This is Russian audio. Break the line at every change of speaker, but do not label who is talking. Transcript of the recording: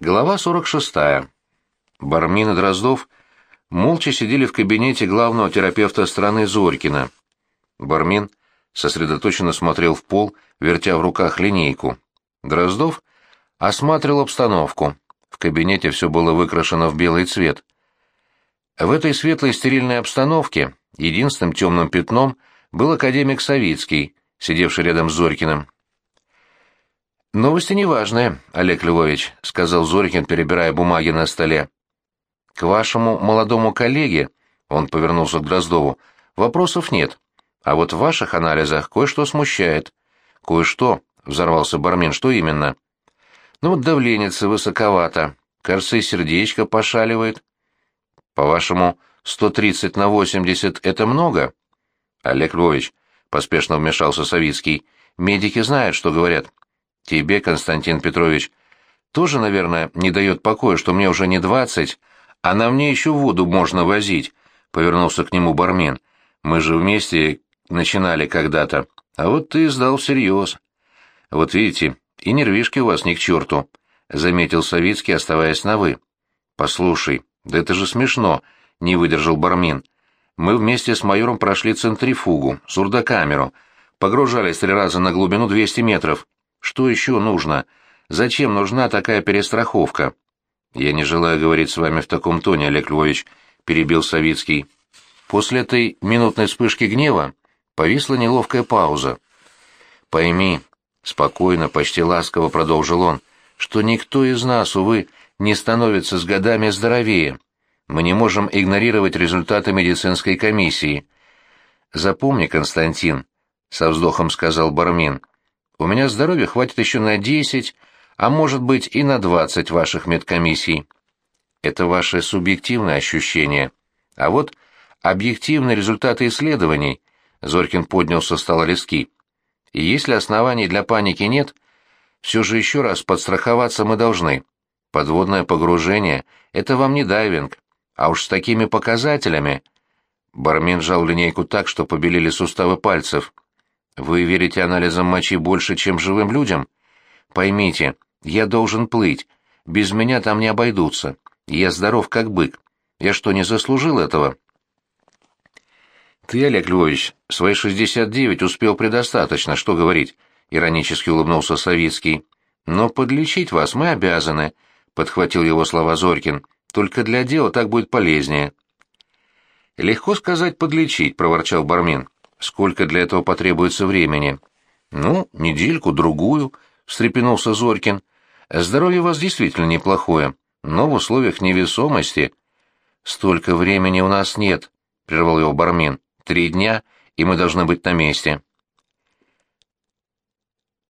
Глава 46. Бармин и Дроздов молча сидели в кабинете главного терапевта страны Зорькина. Бармин сосредоточенно смотрел в пол, вертя в руках линейку. Дроздов осматривал обстановку. В кабинете все было выкрашено в белый цвет. В этой светлой стерильной обстановке единственным темным пятном был академик Савицкий, сидевший рядом с Зорькиным. «Новости неважные, Олег Львович», — сказал Зорькин, перебирая бумаги на столе. «К вашему молодому коллеге», — он повернулся к Дроздову, — «вопросов нет. А вот в ваших анализах кое-что смущает». «Кое-что», — взорвался Бармин, — «что именно?» «Ну вот давленица высоковато. Кажется, сердечко пошаливает». «По-вашему, 130 на 80 — это много?» «Олег Львович», — поспешно вмешался Савицкий, — «медики знают, что говорят». Тебе, Константин Петрович, тоже, наверное, не дает покоя, что мне уже не двадцать, а на мне еще воду можно возить, — повернулся к нему бармен. Мы же вместе начинали когда-то, а вот ты сдал всерьез. Вот видите, и нервишки у вас ни к черту, — заметил Савицкий, оставаясь на «вы». Послушай, да это же смешно, — не выдержал бармен. Мы вместе с майором прошли центрифугу, сурдокамеру, погружались три раза на глубину 200 метров. Что еще нужно? Зачем нужна такая перестраховка? Я не желаю говорить с вами в таком тоне, Олег Львович, перебил Савицкий. После этой минутной вспышки гнева повисла неловкая пауза. Пойми, спокойно, почти ласково продолжил он, что никто из нас, увы, не становится с годами здоровее. Мы не можем игнорировать результаты медицинской комиссии. Запомни, Константин, со вздохом сказал Бармин, у меня здоровья хватит еще на десять, а может быть и на двадцать ваших медкомиссий. Это ваше субъективное ощущение. А вот объективные результаты исследований. Зорькин поднял со стола листки. И если оснований для паники нет, все же еще раз подстраховаться мы должны. Подводное погружение — это вам не дайвинг. А уж с такими показателями... Бармен сжал линейку так, что побелели суставы пальцев — вы верите анализам мочи больше, чем живым людям? Поймите, я должен плыть. Без меня там не обойдутся. Я здоров как бык. Я что, не заслужил этого? Ты, Олег Львович, свои шестьдесят девять успел предостаточно, что говорить, иронически улыбнулся Савицкий. Но подлечить вас мы обязаны, подхватил его слова Зорькин. Только для дела так будет полезнее. Легко сказать подлечить, проворчал Бармин. Сколько для этого потребуется времени? Ну, недельку-другую, встрепенулся Зорькин. Здоровье у вас действительно неплохое, но в условиях невесомости... Столько времени у нас нет, прервал его Бармин. Три дня, и мы должны быть на месте.